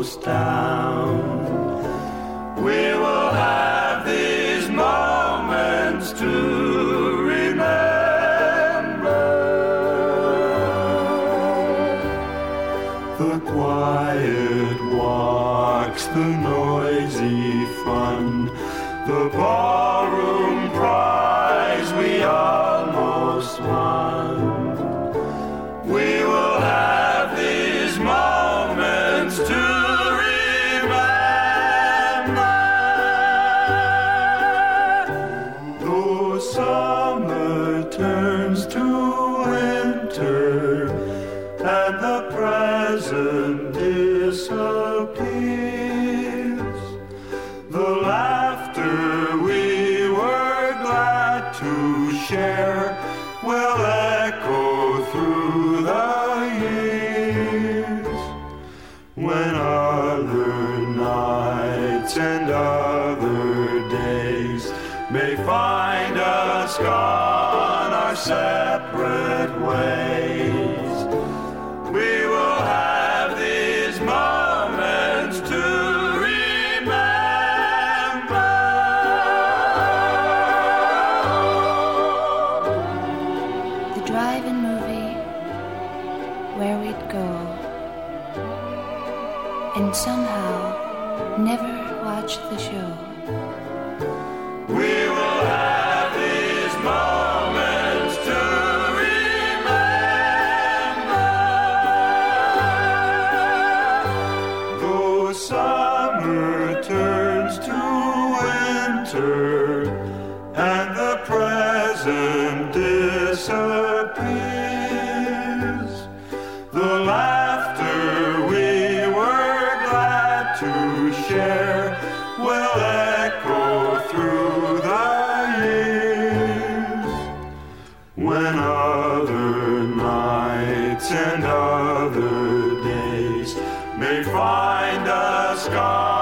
goalpost down. We will have these moments to remember. The quiet walks, the noisy fun, the ballroom summer turns to winter and the present disappears. The laughter we were glad to share will echo through the years. When other nights and other days may find gone our separate ways, we will have these moments to remember. The drive-in movie where we'd go and somehow never watch the show. summer turns to winter and the present disappears. The laughter we were glad to share will echo through the years when other nights and other find a sky.